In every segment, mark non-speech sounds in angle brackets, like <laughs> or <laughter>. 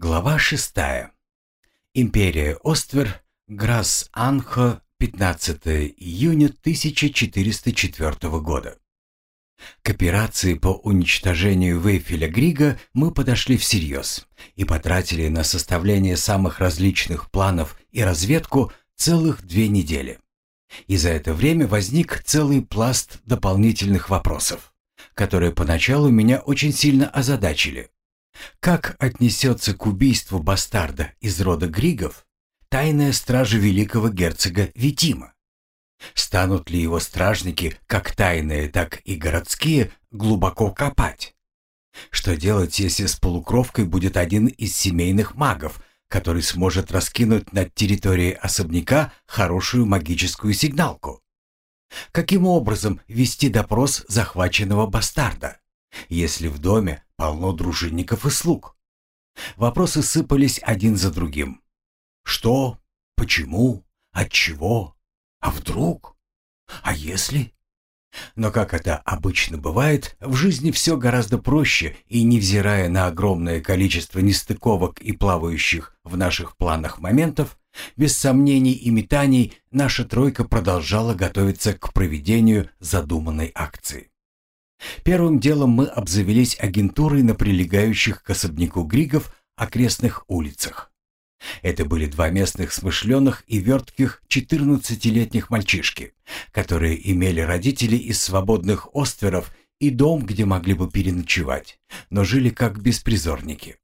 Глава шестая. Империя Оствер, Грасс-Анхо, 15 июня 1404 года. К операции по уничтожению Вейфеля Грига мы подошли всерьез и потратили на составление самых различных планов и разведку целых две недели. И за это время возник целый пласт дополнительных вопросов, которые поначалу меня очень сильно озадачили. Как отнесется к убийству бастарда из рода Григов тайная стража великого герцога Витима? Станут ли его стражники, как тайные, так и городские, глубоко копать? Что делать, если с полукровкой будет один из семейных магов, который сможет раскинуть над территорией особняка хорошую магическую сигналку? Каким образом вести допрос захваченного бастарда, если в доме полно дружинников и слуг. Вопросы сыпались один за другим. Что? Почему? Отчего? А вдруг? А если? Но как это обычно бывает, в жизни все гораздо проще, и невзирая на огромное количество нестыковок и плавающих в наших планах моментов, без сомнений и метаний наша тройка продолжала готовиться к проведению задуманной акции. Первым делом мы обзавелись агентурой на прилегающих к особняку Григов окрестных улицах. Это были два местных смышленых и вертких 14-летних мальчишки, которые имели родителей из свободных остверов и дом, где могли бы переночевать, но жили как беспризорники.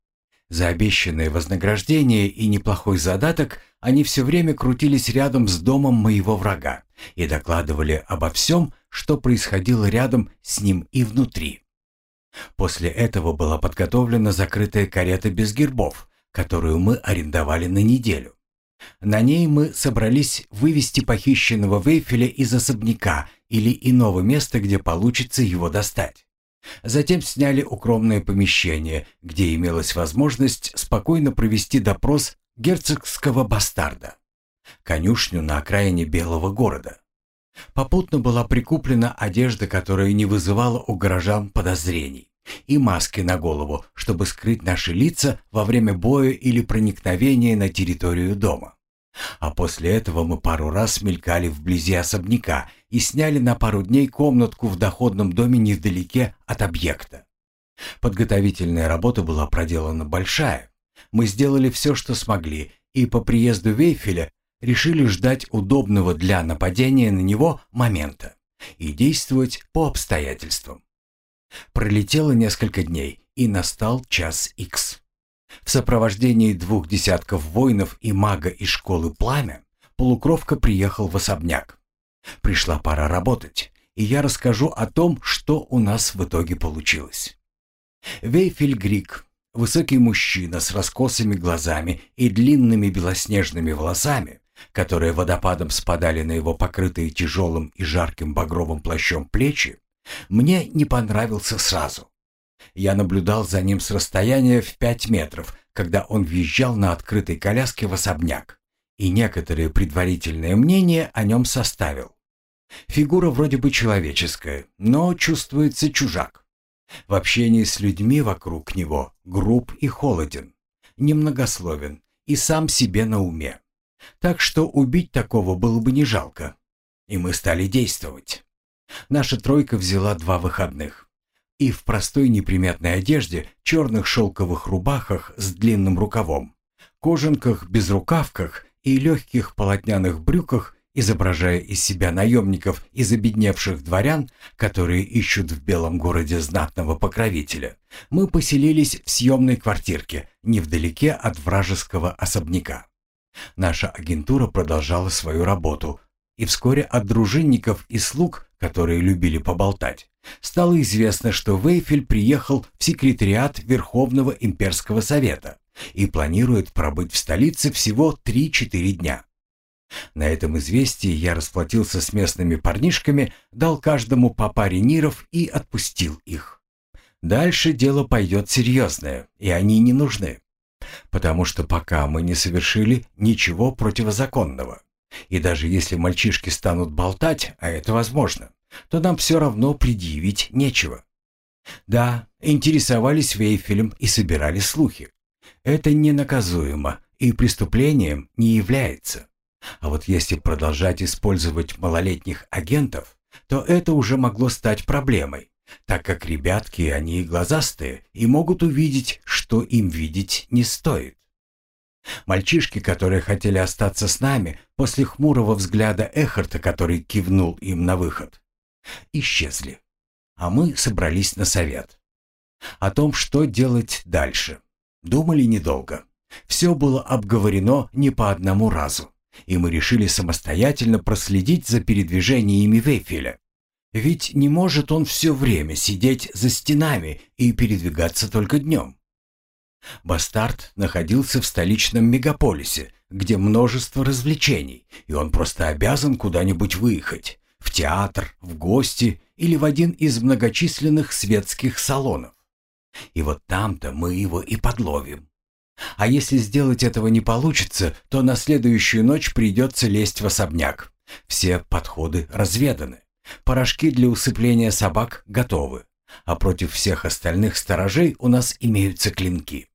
За обещанное вознаграждение и неплохой задаток они все время крутились рядом с домом моего врага и докладывали обо всем, что происходило рядом с ним и внутри. После этого была подготовлена закрытая карета без гербов, которую мы арендовали на неделю. На ней мы собрались вывести похищенного Вейфеля из особняка или иного места, где получится его достать. Затем сняли укромное помещение, где имелась возможность спокойно провести допрос герцогского бастарда. Конюшню на окраине Белого города. Попутно была прикуплена одежда, которая не вызывала у горожан подозрений, и маски на голову, чтобы скрыть наши лица во время боя или проникновения на территорию дома. А после этого мы пару раз мелькали вблизи особняка и сняли на пару дней комнатку в доходном доме невдалеке от объекта. Подготовительная работа была проделана большая. Мы сделали все, что смогли, и по приезду Вейфеля решили ждать удобного для нападения на него момента и действовать по обстоятельствам. Пролетело несколько дней, и настал час икс. В сопровождении двух десятков воинов и мага из школы «Пламя» полукровка приехал в особняк. Пришла пора работать, и я расскажу о том, что у нас в итоге получилось. Вейфель Грик, высокий мужчина с раскосыми глазами и длинными белоснежными волосами, которые водопадом спадали на его покрытые тяжелым и жарким багровым плащом плечи, мне не понравился сразу. Я наблюдал за ним с расстояния в пять метров, когда он въезжал на открытой коляске в особняк, и некоторые предварительные мнения о нем составил. Фигура вроде бы человеческая, но чувствуется чужак. В общении с людьми вокруг него груб и холоден, немногословен и сам себе на уме. Так что убить такого было бы не жалко. И мы стали действовать. Наша тройка взяла два выходных. И в простой неприметной одежде, черных шелковых рубахах с длинным рукавом, кожанках, безрукавках и легких полотняных брюках, изображая из себя наемников из обедневших дворян, которые ищут в белом городе знатного покровителя, мы поселились в съемной квартирке, невдалеке от вражеского особняка. Наша агентура продолжала свою работу, и вскоре от дружинников и слуг, которые любили поболтать, стало известно, что Вейфель приехал в секретариат Верховного имперского совета и планирует пробыть в столице всего 3-4 дня. На этом известии я расплатился с местными парнишками, дал каждому по паре ниров и отпустил их. Дальше дело пойдет серьезное, и они не нужны потому что пока мы не совершили ничего противозаконного. И даже если мальчишки станут болтать, а это возможно, то нам все равно предъявить нечего. Да, интересовались Вейфелем и собирали слухи. это ненаказуемо и преступлением не является. А вот если продолжать использовать малолетних агентов, то это уже могло стать проблемой, так как ребятки, они глазастые и могут увидеть, что им видеть не стоит. Мальчишки, которые хотели остаться с нами, после хмурого взгляда Эхарта, который кивнул им на выход, исчезли. А мы собрались на совет. О том, что делать дальше. Думали недолго. Все было обговорено не по одному разу, и мы решили самостоятельно проследить за передвижениями Вейфеля. Ведь не может он все время сидеть за стенами и передвигаться только днем. Бастард находился в столичном мегаполисе, где множество развлечений, и он просто обязан куда-нибудь выехать, в театр, в гости или в один из многочисленных светских салонов. И вот там-то мы его и подловим. А если сделать этого не получится, то на следующую ночь придется лезть в особняк. Все подходы разведаны. Порошки для усыпления собак готовы. А против всех остальных сторожей у нас имеются клинки.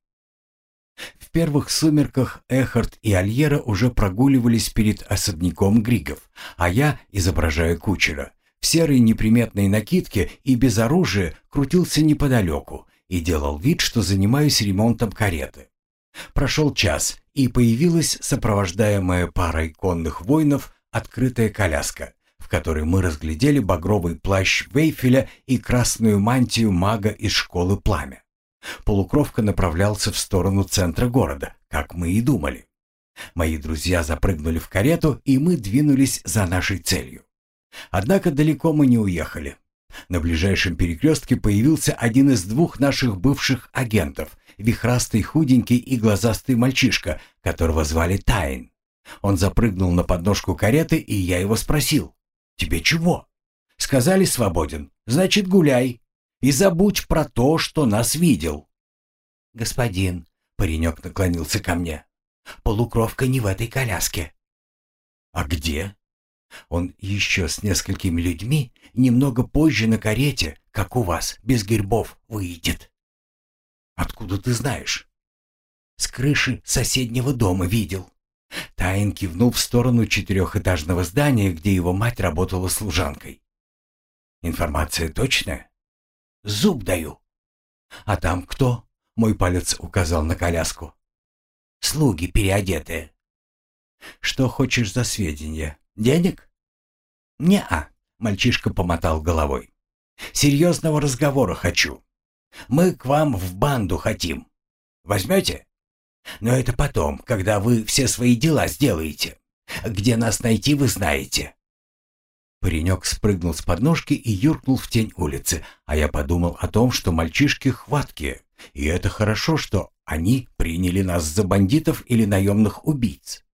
В первых сумерках Эхард и Альера уже прогуливались перед особняком Григов, а я, изображая кучера, в серой неприметной накидке и без оружия крутился неподалеку и делал вид, что занимаюсь ремонтом кареты. Прошел час, и появилась сопровождаемая парой конных воинов открытая коляска, которой мы разглядели багровый плащ Вейфеля и красную мантию мага из школы Пламя. Полукровка направлялся в сторону центра города, как мы и думали. Мои друзья запрыгнули в карету, и мы двинулись за нашей целью. Однако далеко мы не уехали. На ближайшем перекрестке появился один из двух наших бывших агентов, вихрастый худенький и глазастый мальчишка, которого звали Тайн. Он запрыгнул на подножку кареты, и я его спросил. «Тебе чего?» «Сказали свободен. Значит, гуляй. И забудь про то, что нас видел». «Господин», — паренек наклонился ко мне, — «полукровка не в этой коляске». «А где?» Он еще с несколькими людьми немного позже на карете, как у вас, без гербов, выйдет. Откуда ты знаешь? С крыши соседнего дома видел. Тайн кивнул в сторону четырехэтажного здания, где его мать работала служанкой. Информация точная? Зуб даю. А там кто? Мой палец указал на коляску. Слуги переодетые. Что хочешь за сведения? Денег? Не-а, мальчишка помотал головой. Серьезного разговора хочу. Мы к вам в банду хотим. Возьмете? Но это потом, когда вы все свои дела сделаете. Где нас найти, вы знаете. Паренек спрыгнул с подножки и юркнул в тень улицы, а я подумал о том, что мальчишки хваткие, и это хорошо, что они приняли нас за бандитов или наемных убийц.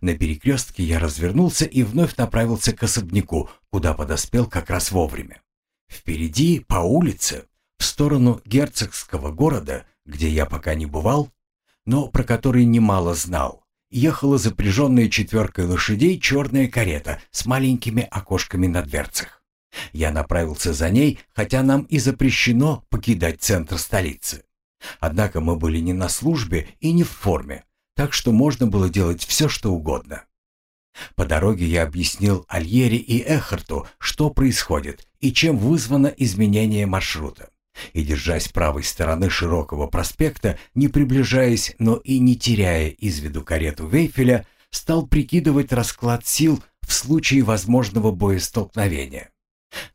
На перекрестке я развернулся и вновь направился к особняку, куда подоспел как раз вовремя. Впереди, по улице, в сторону герцогского города, где я пока не бывал, но про который немало знал, ехала запряженная четверкой лошадей черная карета с маленькими окошками на дверцах. Я направился за ней, хотя нам и запрещено покидать центр столицы. Однако мы были не на службе и не в форме, так что можно было делать все, что угодно. По дороге я объяснил Альере и Эхарту, что происходит и чем вызвано изменение маршрута. И, держась правой стороны широкого проспекта, не приближаясь, но и не теряя из виду карету Вейфеля, стал прикидывать расклад сил в случае возможного боестолкновения.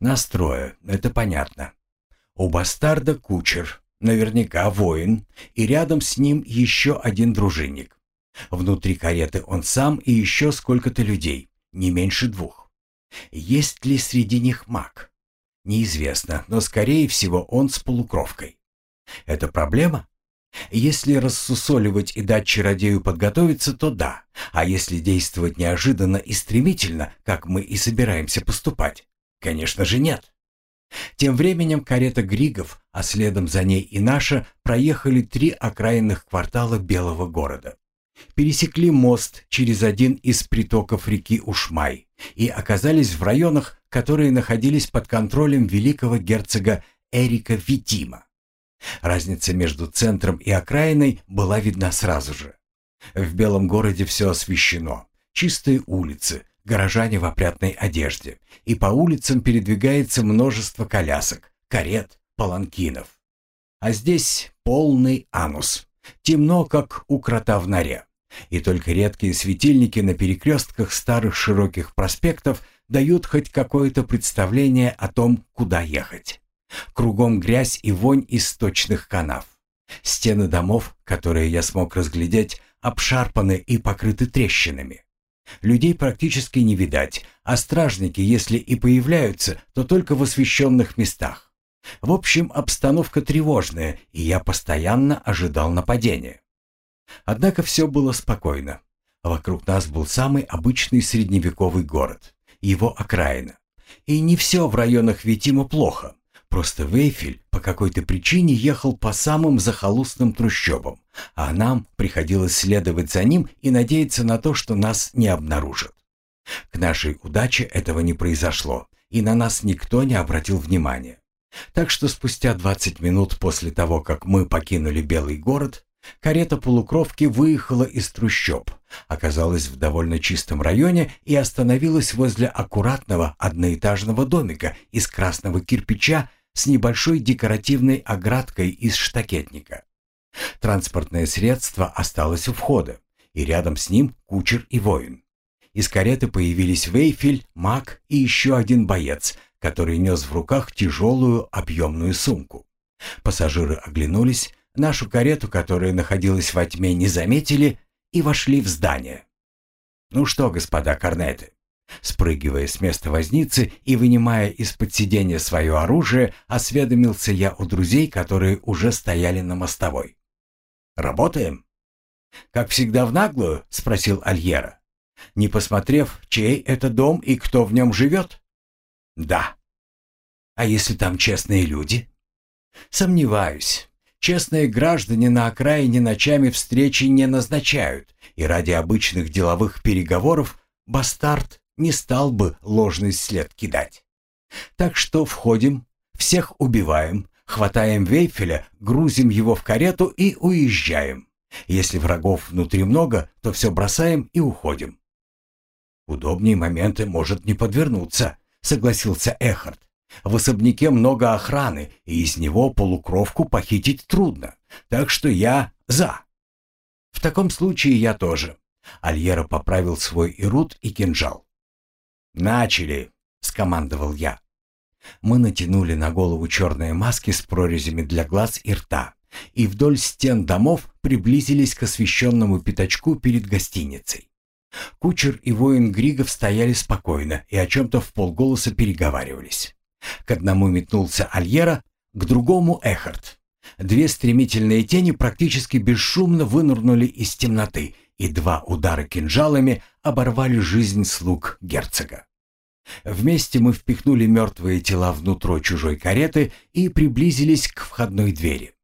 Настроя, это понятно. У бастарда кучер, наверняка воин, и рядом с ним еще один дружинник. Внутри кареты он сам и еще сколько-то людей, не меньше двух. Есть ли среди них маг? Неизвестно, но скорее всего он с полукровкой. Это проблема? Если рассусоливать и дать чародею подготовиться, то да. А если действовать неожиданно и стремительно, как мы и собираемся поступать? Конечно же нет. Тем временем карета Григов, а следом за ней и наша, проехали три окраинных квартала Белого города пересекли мост через один из притоков реки Ушмай и оказались в районах, которые находились под контролем великого герцога Эрика Витима. Разница между центром и окраиной была видна сразу же. В белом городе все освещено. Чистые улицы, горожане в опрятной одежде. И по улицам передвигается множество колясок, карет, паланкинов. А здесь полный анус. Темно, как у крота в норе. И только редкие светильники на перекрестках старых широких проспектов дают хоть какое-то представление о том, куда ехать. Кругом грязь и вонь из сточных канав. Стены домов, которые я смог разглядеть, обшарпаны и покрыты трещинами. Людей практически не видать, а стражники, если и появляются, то только в освещенных местах. В общем, обстановка тревожная, и я постоянно ожидал нападения. Однако все было спокойно. Вокруг нас был самый обычный средневековый город, его окраина. И не все в районах Витима плохо. Просто Вейфель по какой-то причине ехал по самым захолустным трущобам, а нам приходилось следовать за ним и надеяться на то, что нас не обнаружат. К нашей удаче этого не произошло, и на нас никто не обратил внимания. Так что спустя 20 минут после того, как мы покинули Белый город, карета полукровки выехала из трущоб, оказалась в довольно чистом районе и остановилась возле аккуратного одноэтажного домика из красного кирпича с небольшой декоративной оградкой из штакетника. Транспортное средство осталось у входа, и рядом с ним кучер и воин. Из кареты появились Вейфель, Мак и еще один боец, который нес в руках тяжелую объемную сумку. Пассажиры оглянулись, нашу карету, которая находилась во тьме, не заметили и вошли в здание. «Ну что, господа корнеты, Спрыгивая с места возницы и вынимая из-под сиденья свое оружие, осведомился я у друзей, которые уже стояли на мостовой. «Работаем?» «Как всегда в наглую?» — спросил Альера. «Не посмотрев, чей это дом и кто в нем живет?» «Да». «А если там честные люди?» «Сомневаюсь. Честные граждане на окраине ночами встречи не назначают, и ради обычных деловых переговоров бастард не стал бы ложный след кидать. Так что входим, всех убиваем, хватаем Вейфеля, грузим его в карету и уезжаем. Если врагов внутри много, то все бросаем и уходим. Удобнее моменты может не подвернуться, согласился Эхард. В особняке много охраны, и из него полукровку похитить трудно. Так что я за. В таком случае я тоже. Альера поправил свой ирут и кинжал. «Начали!» — скомандовал я. Мы натянули на голову черные маски с прорезями для глаз и рта и вдоль стен домов приблизились к освещенному пятачку перед гостиницей. Кучер и воин Григов стояли спокойно и о чем-то в полголоса переговаривались. К одному метнулся Альера, к другому Эхард. Две стремительные тени практически бесшумно вынырнули из темноты и два удара кинжалами оборвали жизнь слуг герцога. Вместе мы впихнули мертвые тела внутрь чужой кареты и приблизились к входной двери.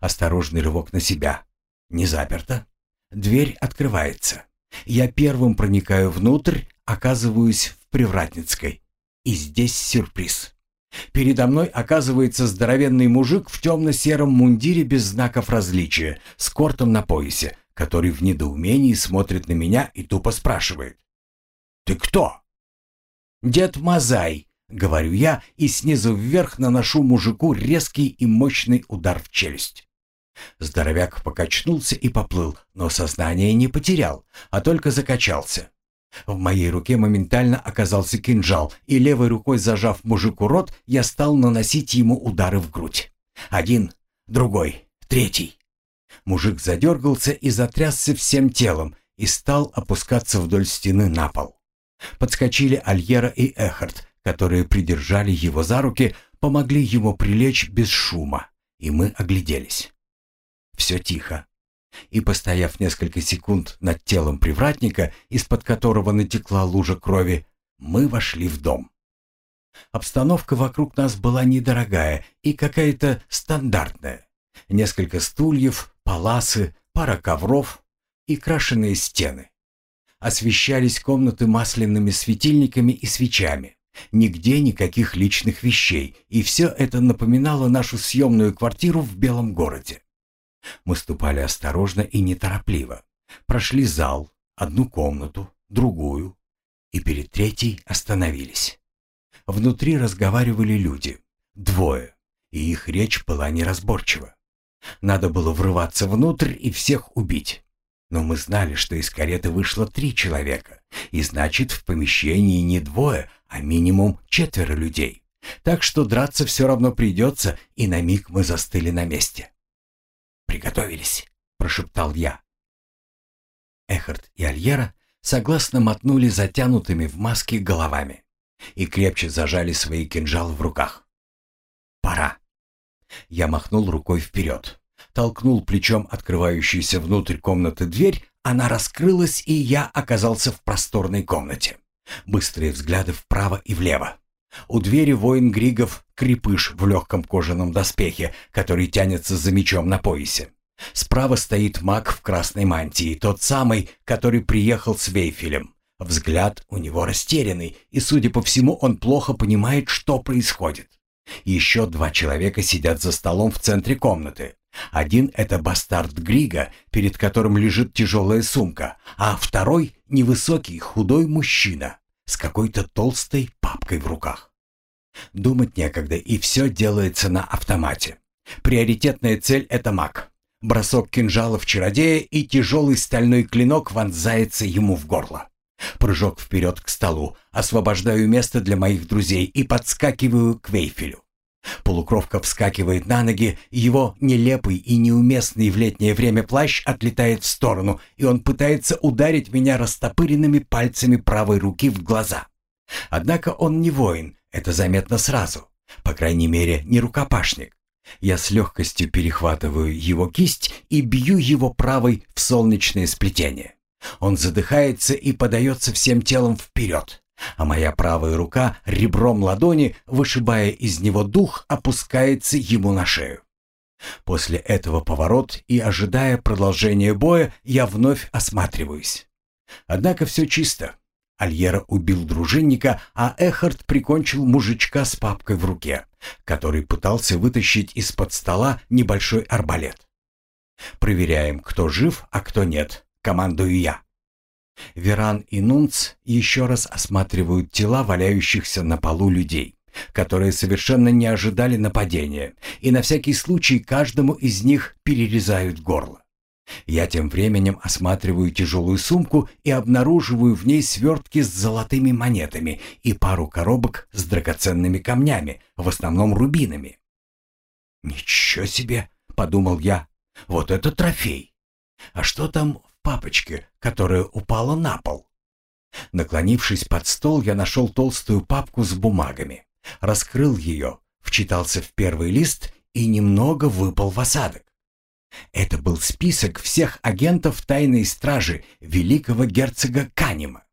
Осторожный рывок на себя. Не заперто. Дверь открывается. Я первым проникаю внутрь, оказываюсь в Привратницкой. И здесь сюрприз. Передо мной оказывается здоровенный мужик в темно-сером мундире без знаков различия, с кортом на поясе, который в недоумении смотрит на меня и тупо спрашивает. «Ты кто?» «Дед Мазай», — говорю я и снизу вверх наношу мужику резкий и мощный удар в челюсть. Здоровяк покачнулся и поплыл, но сознание не потерял, а только закачался. В моей руке моментально оказался кинжал, и левой рукой зажав мужику рот, я стал наносить ему удары в грудь. Один, другой, третий. Мужик задергался и затрясся всем телом и стал опускаться вдоль стены на пол. Подскочили Альера и Эхард, которые придержали его за руки, помогли ему прилечь без шума, и мы огляделись. Все тихо. И, постояв несколько секунд над телом привратника, из-под которого натекла лужа крови, мы вошли в дом. Обстановка вокруг нас была недорогая и какая-то стандартная. Несколько стульев, паласы, пара ковров и крашеные стены. Освещались комнаты масляными светильниками и свечами. Нигде никаких личных вещей, и все это напоминало нашу съемную квартиру в Белом городе. Мы ступали осторожно и неторопливо. Прошли зал, одну комнату, другую, и перед третьей остановились. Внутри разговаривали люди, двое, и их речь была неразборчива. Надо было врываться внутрь и всех убить. Но мы знали, что из кареты вышло три человека, и значит, в помещении не двое, а минимум четверо людей. Так что драться все равно придется, и на миг мы застыли на месте. «Приготовились», — прошептал я. Эхард и Альера согласно мотнули затянутыми в маски головами и крепче зажали свои кинжалы в руках. «Пора!» Я махнул рукой вперед, толкнул плечом открывающуюся внутрь комнаты дверь, она раскрылась, и я оказался в просторной комнате. Быстрые взгляды вправо и влево. У двери воин Григов крепыш в легком кожаном доспехе, который тянется за мечом на поясе. Справа стоит маг в красной мантии, тот самый, который приехал с Вейфелем. Взгляд у него растерянный, и, судя по всему, он плохо понимает, что происходит. Еще два человека сидят за столом в центре комнаты. Один — это бастард Грига, перед которым лежит тяжелая сумка, а второй — невысокий, худой мужчина с какой-то толстой папкой в руках. Думать некогда, и все делается на автомате. Приоритетная цель — это маг. Бросок кинжала в чародея, и тяжелый стальной клинок вонзается ему в горло. Прыжок вперед к столу, освобождаю место для моих друзей и подскакиваю к Вейфелю. Полукровка вскакивает на ноги, его нелепый и неуместный в летнее время плащ отлетает в сторону, и он пытается ударить меня растопыренными пальцами правой руки в глаза. Однако он не воин, это заметно сразу. По крайней мере, не рукопашник. Я с легкостью перехватываю его кисть и бью его правой в солнечное сплетение. Он задыхается и подается всем телом вперед, а моя правая рука ребром ладони, вышибая из него дух, опускается ему на шею. После этого поворот и ожидая продолжения боя, я вновь осматриваюсь. Однако все чисто. Альера убил дружинника, а Эхард прикончил мужичка с папкой в руке, который пытался вытащить из-под стола небольшой арбалет. Проверяем, кто жив, а кто нет. Командую я. Веран и Нунц еще раз осматривают тела валяющихся на полу людей, которые совершенно не ожидали нападения, и на всякий случай каждому из них перерезают горло. Я тем временем осматриваю тяжелую сумку и обнаруживаю в ней свертки с золотыми монетами и пару коробок с драгоценными камнями, в основном рубинами. «Ничего себе!» — подумал я. «Вот это трофей! А что там папочке, которая упала на пол?» Наклонившись под стол, я нашел толстую папку с бумагами, раскрыл ее, вчитался в первый лист и немного выпал в осадок. Это был список всех агентов тайной стражи великого герцога Канима,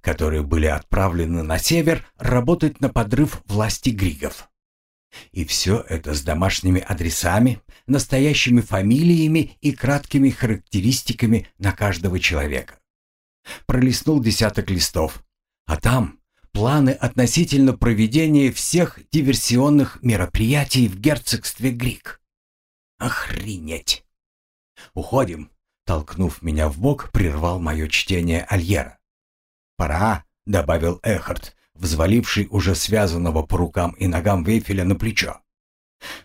которые были отправлены на север работать на подрыв власти Григов. И все это с домашними адресами, настоящими фамилиями и краткими характеристиками на каждого человека. Пролистнул десяток листов, а там планы относительно проведения всех диверсионных мероприятий в герцогстве Грик. Охренеть! «Уходим!» — толкнув меня в бок, прервал мое чтение Альера. «Пора!» — добавил Эхард, взваливший уже связанного по рукам и ногам Вейфеля на плечо.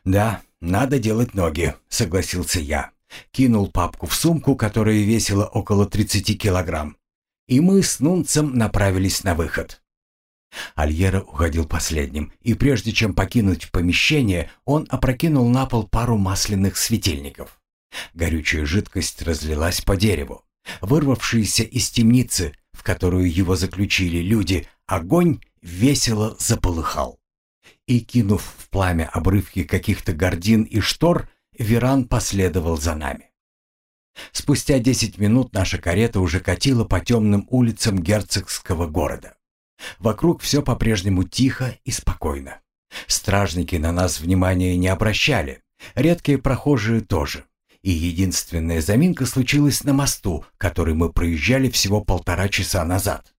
«Да, надо делать ноги», — согласился я. Кинул папку в сумку, которая весила около 30 килограмм. И мы с Нунцем направились на выход. Альера уходил последним, и прежде чем покинуть помещение, он опрокинул на пол пару масляных светильников. Горючая жидкость разлилась по дереву. Вырвавшиеся из темницы, в которую его заключили люди, огонь весело заполыхал. И, кинув в пламя обрывки каких-то гордин и штор, Веран последовал за нами. Спустя десять минут наша карета уже катила по темным улицам герцогского города. Вокруг все по-прежнему тихо и спокойно. Стражники на нас внимания не обращали, редкие прохожие тоже. И единственная заминка случилась на мосту, который мы проезжали всего полтора часа назад.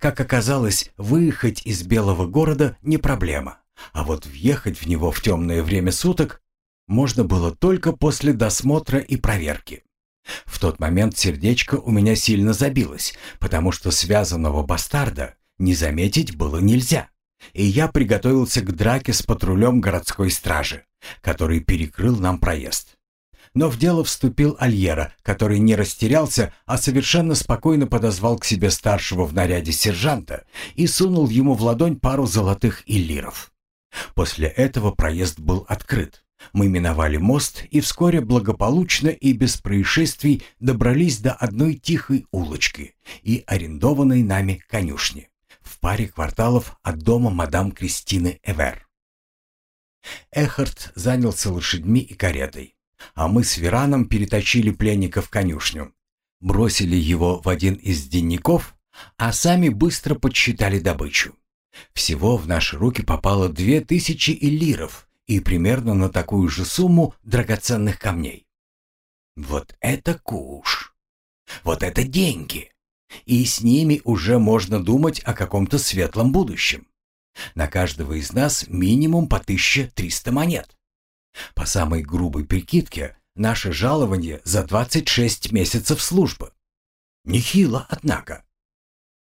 Как оказалось, выехать из Белого города не проблема, а вот въехать в него в темное время суток можно было только после досмотра и проверки. В тот момент сердечко у меня сильно забилось, потому что связанного бастарда не заметить было нельзя. И я приготовился к драке с патрулем городской стражи, который перекрыл нам проезд. Но в дело вступил Альера, который не растерялся, а совершенно спокойно подозвал к себе старшего в наряде сержанта и сунул ему в ладонь пару золотых иллиров. После этого проезд был открыт. Мы миновали мост и вскоре благополучно и без происшествий добрались до одной тихой улочки и арендованной нами конюшни в паре кварталов от дома мадам Кристины Эвер. Эхард занялся лошадьми и каретой, а мы с Вераном перетащили пленника в конюшню, бросили его в один из денников, а сами быстро подсчитали добычу. Всего в наши руки попало две тысячи эллиров и примерно на такую же сумму драгоценных камней. Вот это куш! Вот это деньги! И с ними уже можно думать о каком-то светлом будущем. На каждого из нас минимум по 1300 монет. По самой грубой прикидке, наше жалование за 26 месяцев службы. Нехило, однако.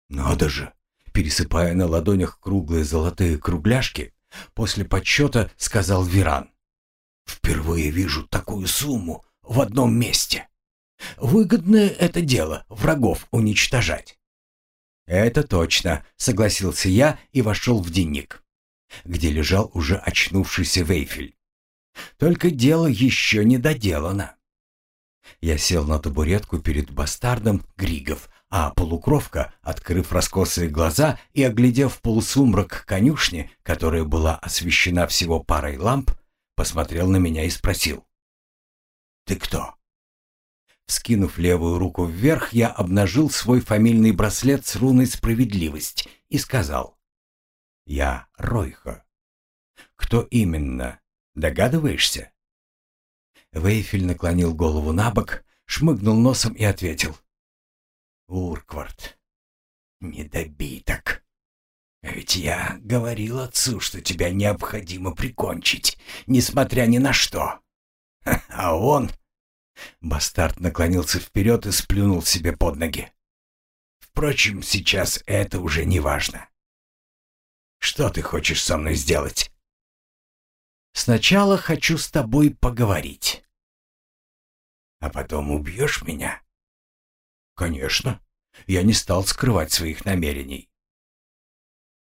Надо же, пересыпая на ладонях круглые золотые кругляшки, после подсчета сказал Виран. «Впервые вижу такую сумму в одном месте. Выгодное это дело врагов уничтожать». «Это точно», — согласился я и вошел в денник, где лежал уже очнувшийся Вейфель. «Только дело еще не доделано». Я сел на табуретку перед бастардом Григов, а полукровка, открыв раскосые глаза и оглядев полусумрак конюшни, которая была освещена всего парой ламп, посмотрел на меня и спросил. «Ты кто?» Скинув левую руку вверх, я обнажил свой фамильный браслет с руной «Справедливость» и сказал. «Я Ройха». «Кто именно? Догадываешься?» Вейфель наклонил голову на бок, шмыгнул носом и ответил. Урквард. Недобиток. А ведь я говорил отцу, что тебя необходимо прикончить, несмотря ни на что. <laughs> А он... Бастард наклонился вперед и сплюнул себе под ноги. Впрочем, сейчас это уже не важно. Что ты хочешь со мной сделать? Сначала хочу с тобой поговорить. А потом убьешь меня? «Конечно. Я не стал скрывать своих намерений».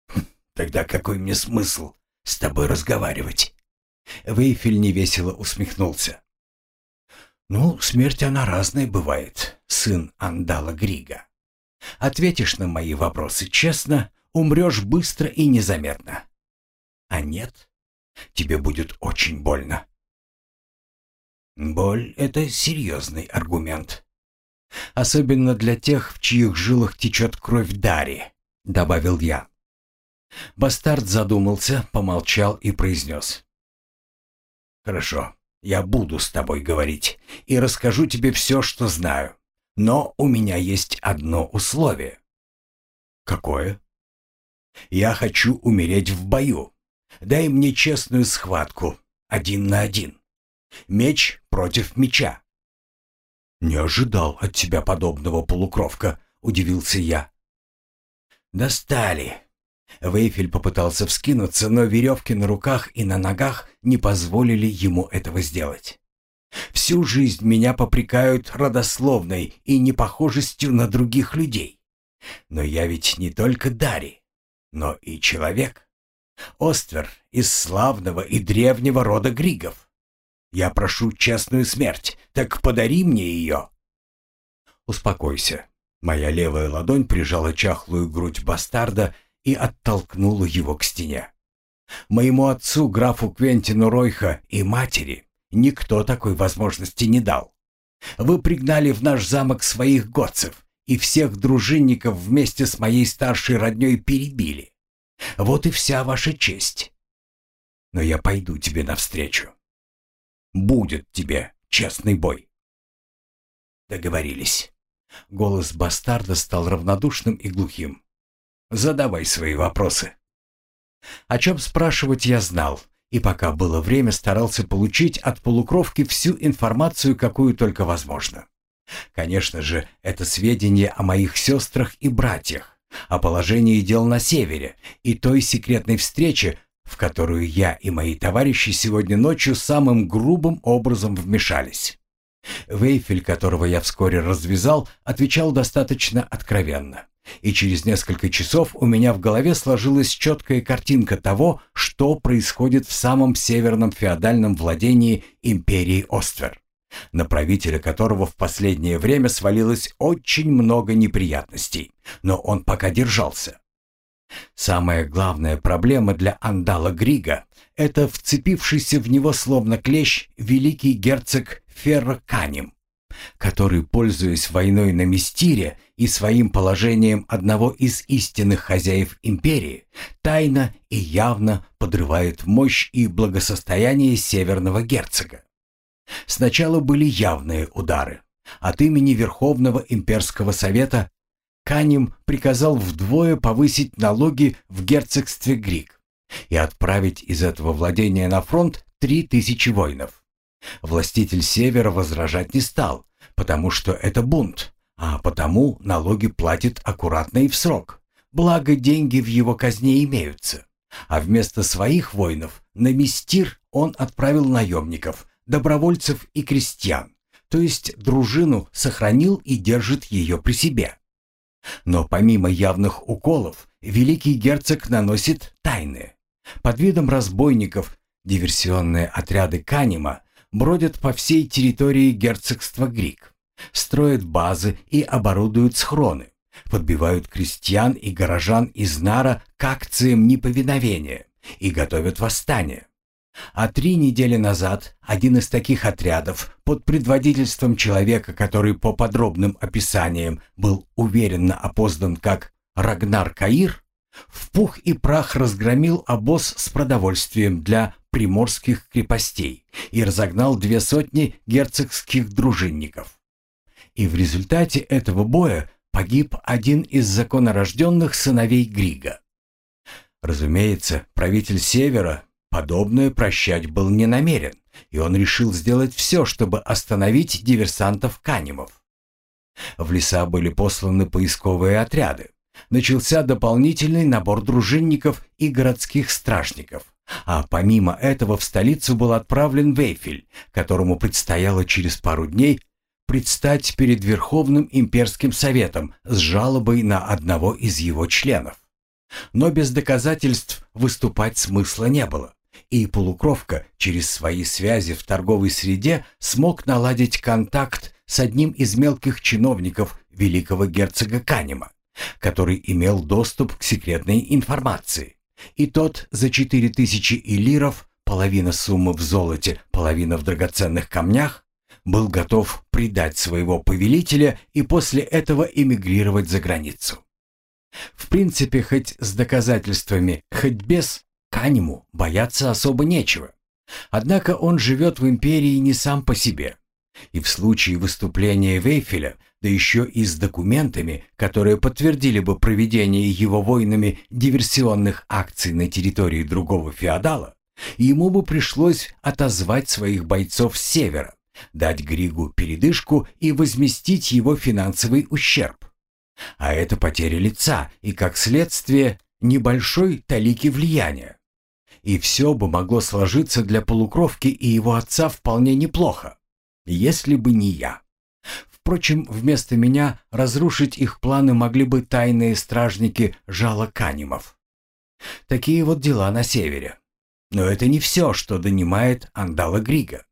«Хм, «Тогда какой мне смысл с тобой разговаривать?» Вейфель невесело усмехнулся. «Ну, смерть она разная бывает, сын Андала Грига. Ответишь на мои вопросы честно, умрешь быстро и незаметно. А нет, тебе будет очень больно». «Боль — это серьезный аргумент», Особенно для тех, в чьих жилах течет кровь Дари», — добавил я. Бастард задумался, помолчал и произнес. «Хорошо, я буду с тобой говорить и расскажу тебе все, что знаю. Но у меня есть одно условие». «Какое?» «Я хочу умереть в бою. Дай мне честную схватку, один на один. Меч против меча. «Не ожидал от тебя подобного полукровка», — удивился я. «Достали». Вейфель попытался вскинуться, но веревки на руках и на ногах не позволили ему этого сделать. «Всю жизнь меня попрекают родословной и непохожестью на других людей. Но я ведь не только Дари, но и человек. Оствер из славного и древнего рода Григов. Я прошу честную смерть, так подари мне ее». «Успокойся». Моя левая ладонь прижала чахлую грудь бастарда и оттолкнула его к стене. Моему отцу, графу Квентину Ройха и матери никто такой возможности не дал. Вы пригнали в наш замок своих готцев и всех дружинников вместе с моей старшей родней перебили. Вот и вся ваша честь. Но я пойду тебе навстречу. Будет тебе честный бой. Договорились. Голос бастарда стал равнодушным и глухим. задавай свои вопросы. О чем спрашивать я знал, и пока было время, старался получить от полукровки всю информацию, какую только возможно. Конечно же, это сведения о моих сестрах и братьях, о положении дел на севере и той секретной встрече, в которую я и мои товарищи сегодня ночью самым грубым образом вмешались. Вейфель, которого я вскоре развязал, отвечал достаточно откровенно. И через несколько часов у меня в голове сложилась четкая картинка того, что происходит в самом северном феодальном владении империи Оствер, на правителя которого в последнее время свалилось очень много неприятностей, но он пока держался. Самая главная проблема для Андала Грига – это вцепившийся в него словно клещ великий герцог Ферраканим, который, пользуясь войной на Мистире и своим положением одного из истинных хозяев империи, тайно и явно подрывает мощь и благосостояние северного герцога. Сначала были явные удары. От имени Верховного имперского совета Канем приказал вдвое повысить налоги в герцогстве Грик и отправить из этого владения на фронт три тысячи воинов. Властитель Севера возражать не стал, потому что это бунт, а потому налоги платит аккуратно и в срок. Благо деньги в его казне имеются. А вместо своих воинов на Мистир он отправил наемников, добровольцев и крестьян, то есть дружину сохранил и держит ее при себе. Но помимо явных уколов, великий герцог наносит тайны. Под видом разбойников диверсионные отряды Канима бродят по всей территории герцогства Грик, строят базы и оборудуют схроны, подбивают крестьян и горожан из Нара к акциям неповиновения и готовят восстание. А три недели назад один из таких отрядов под предводительством человека, который по подробным описаниям был уверенно опознан как Рагнар Каир, в пух и прах разгромил обоз с продовольствием для приморских крепостей и разогнал две сотни герцогских дружинников. И в результате этого боя погиб один из законорожденных сыновей Грига. Разумеется, правитель Севера Подобное прощать был не намерен, и он решил сделать все, чтобы остановить диверсантов Канимов. В леса были посланы поисковые отряды. Начался дополнительный набор дружинников и городских стражников. А помимо этого в столицу был отправлен Вейфель, которому предстояло через пару дней предстать перед Верховным имперским советом с жалобой на одного из его членов. Но без доказательств выступать смысла не было и полукровка через свои связи в торговой среде смог наладить контакт с одним из мелких чиновников великого герцога Канема, который имел доступ к секретной информации. И тот за четыре тысячи илиров, половина суммы в золоте, половина в драгоценных камнях, был готов предать своего повелителя и после этого эмигрировать за границу. В принципе, хоть с доказательствами, хоть без, Канему бояться особо нечего. Однако он живет в империи не сам по себе. И в случае выступления Вейфеля, да еще и с документами, которые подтвердили бы проведение его воинами диверсионных акций на территории другого феодала, ему бы пришлось отозвать своих бойцов с севера, дать Григу передышку и возместить его финансовый ущерб. А это потеря лица и, как следствие, небольшой талики влияния и все бы могло сложиться для полукровки и его отца вполне неплохо, если бы не я. Впрочем, вместо меня разрушить их планы могли бы тайные стражники жала Канимов. Такие вот дела на севере. Но это не все, что донимает Андала Грига.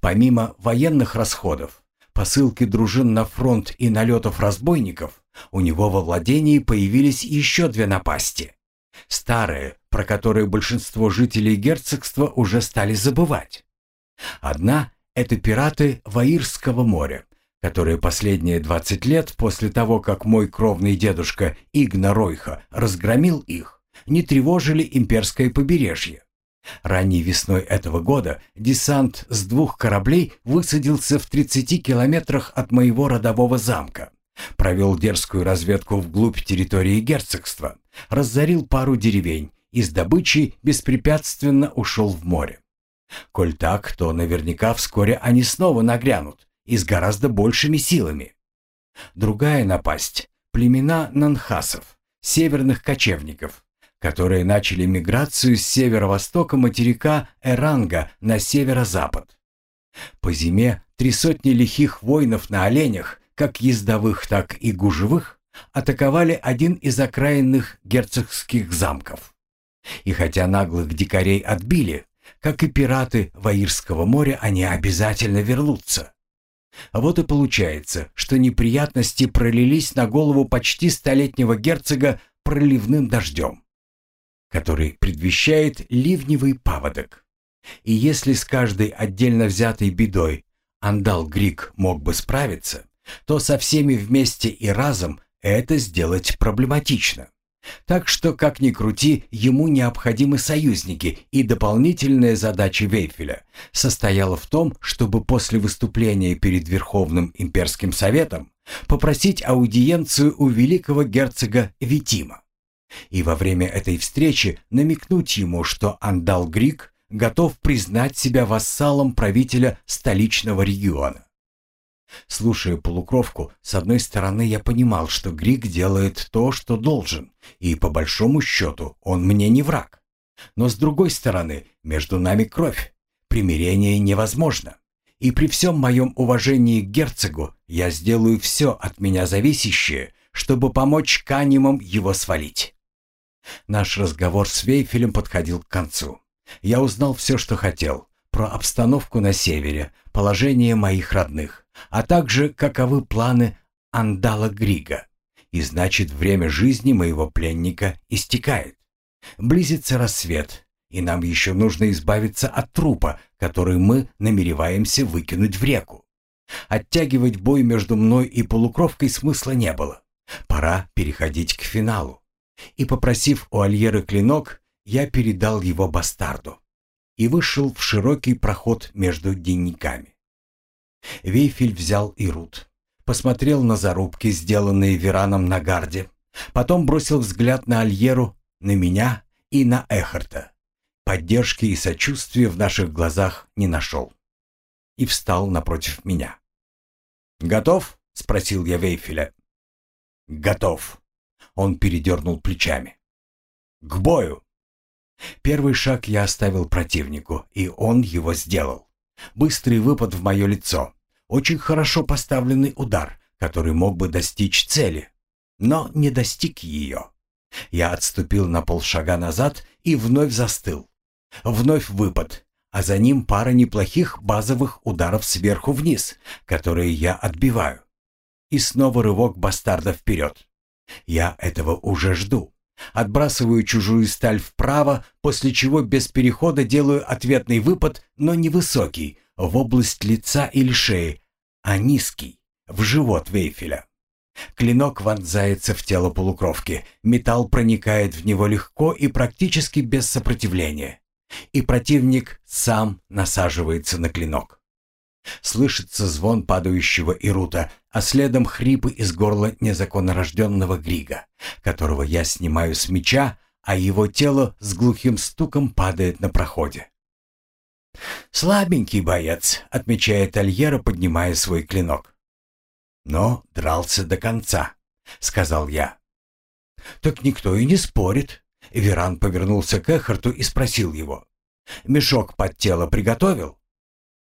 Помимо военных расходов, посылки дружин на фронт и налетов разбойников, у него во владении появились еще две напасти. Старые, про которые большинство жителей герцогства уже стали забывать. Одна — это пираты Ваирского моря, которые последние 20 лет после того, как мой кровный дедушка Игна Ройха разгромил их, не тревожили имперское побережье. Ранней весной этого года десант с двух кораблей высадился в 30 километрах от моего родового замка, Провел дерзкую разведку вглубь территории герцогства, разорил пару деревень и с добычей беспрепятственно ушел в море. Коль так, то наверняка вскоре они снова нагрянут и с гораздо большими силами. Другая напасть – племена нанхасов, северных кочевников, которые начали миграцию с северо-востока материка Эранга на северо-запад. По зиме три сотни лихих воинов на оленях, как ездовых, так и гужевых, атаковали один из окраинных герцогских замков. И хотя наглых дикарей отбили, как и пираты Ваирского моря, они обязательно вернутся. Вот и получается, что неприятности пролились на голову почти столетнего герцога проливным дождем, который предвещает ливневый паводок. И если с каждой отдельно взятой бедой Андал Грик мог бы справиться, то со всеми вместе и разом это сделать проблематично. Так что, как ни крути, ему необходимы союзники, и дополнительная задача Вейфеля состояла в том, чтобы после выступления перед Верховным Имперским Советом попросить аудиенцию у великого герцога Витима. И во время этой встречи намекнуть ему, что Андал Грик готов признать себя вассалом правителя столичного региона. Слушая полукровку, с одной стороны я понимал, что Грик делает то, что должен, и по большому счету он мне не враг. Но с другой стороны, между нами кровь, примирение невозможно. И при всем моем уважении к герцогу я сделаю все от меня зависящее, чтобы помочь Канимам его свалить. Наш разговор с Вейфелем подходил к концу. Я узнал все, что хотел, про обстановку на севере, положение моих родных, а также каковы планы Андала Грига. И значит, время жизни моего пленника истекает. Близится рассвет, и нам еще нужно избавиться от трупа, который мы намереваемся выкинуть в реку. Оттягивать бой между мной и полукровкой смысла не было. Пора переходить к финалу. И попросив у Альеры клинок, я передал его бастарду и вышел в широкий проход между денниками. Вейфель взял Ирут, посмотрел на зарубки, сделанные Вераном на гарде, потом бросил взгляд на Альеру, на меня и на Эхарта. Поддержки и сочувствия в наших глазах не нашел. И встал напротив меня. «Готов?» — спросил я Вейфеля. «Готов». Он передернул плечами. «К бою!» Первый шаг я оставил противнику, и он его сделал. Быстрый выпад в мое лицо. Очень хорошо поставленный удар, который мог бы достичь цели, но не достиг ее. Я отступил на полшага назад и вновь застыл. Вновь выпад, а за ним пара неплохих базовых ударов сверху вниз, которые я отбиваю. И снова рывок бастарда вперед. Я этого уже жду. Отбрасываю чужую сталь вправо, после чего без перехода делаю ответный выпад, но не высокий, в область лица или шеи, а низкий, в живот Вейфеля. Клинок вонзается в тело полукровки, металл проникает в него легко и практически без сопротивления. И противник сам насаживается на клинок. Слышится звон падающего Ирута, а следом хрипы из горла незаконнорожденного Грига, которого я снимаю с меча, а его тело с глухим стуком падает на проходе. «Слабенький боец», — отмечает Альера, поднимая свой клинок. «Но дрался до конца», — сказал я. «Так никто и не спорит». Веран повернулся к Эхарту и спросил его. «Мешок под тело приготовил?»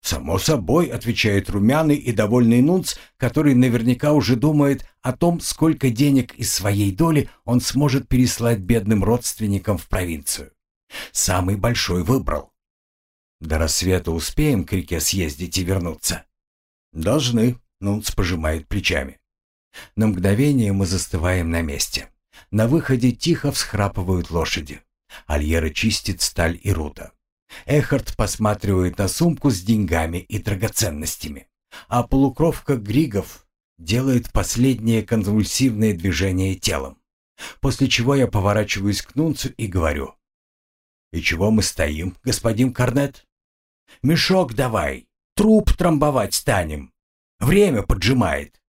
«Само собой», — отвечает румяный и довольный Нунц, который наверняка уже думает о том, сколько денег из своей доли он сможет переслать бедным родственникам в провинцию. Самый большой выбрал. «До рассвета успеем к реке съездить и вернуться?» «Должны», — Нунц пожимает плечами. На мгновение мы застываем на месте. На выходе тихо всхрапывают лошади. Альера чистит сталь и рута. Эхард посматривает на сумку с деньгами и драгоценностями, а полукровка Григов делает последнее конвульсивное движение телом. После чего я поворачиваюсь к Нунцу и говорю. «И чего мы стоим, господин Корнет? Мешок давай, труп трамбовать станем. Время поджимает».